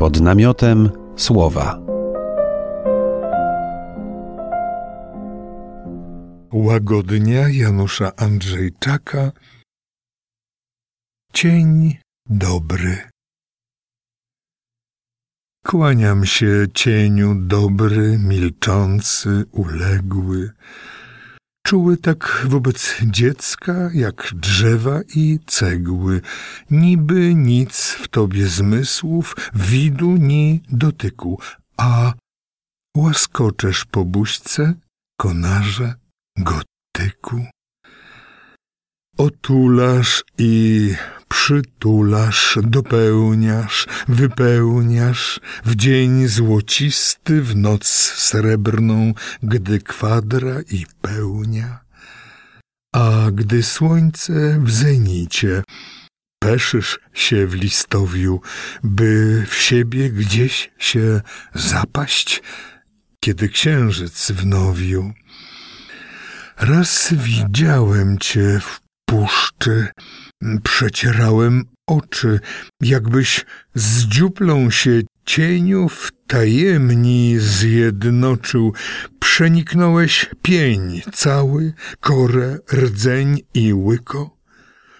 Pod namiotem słowa. Łagodnia Janusza Andrzejczaka. Cień dobry. Kłaniam się cieniu dobry, milczący, uległy, czuły tak wobec dziecka, jak drzewa i cegły, niby nic w tobie zmysłów, widu ni dotyku, a łaskoczesz po buźce, konarze, gotyku. Otulasz i przytulasz, dopełniasz, wypełniasz w dzień złocisty, w noc srebrną, gdy kwadra i pełnia. A gdy słońce w zenicie, peszysz się w listowiu, by w siebie gdzieś się zapaść, kiedy księżyc w nowiu. Raz widziałem cię w puszczy, przecierałem oczy, jakbyś z dziuplą się cieniów tajemni zjednoczył. Przeniknąłeś pień cały, korę, rdzeń i łyko.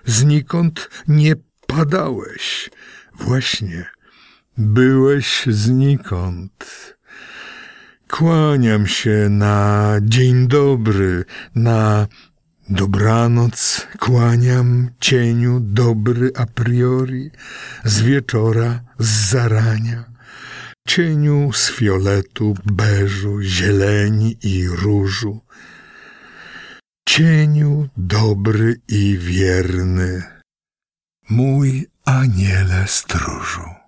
Znikąd nie padałeś. Właśnie, byłeś znikąd. Kłaniam się na dzień dobry, na dobranoc, kłaniam cieniu dobry a priori, z wieczora, z zarania, cieniu z fioletu, beżu, zieleni i różu, cieniu dobry i wierny, mój aniele stróżu.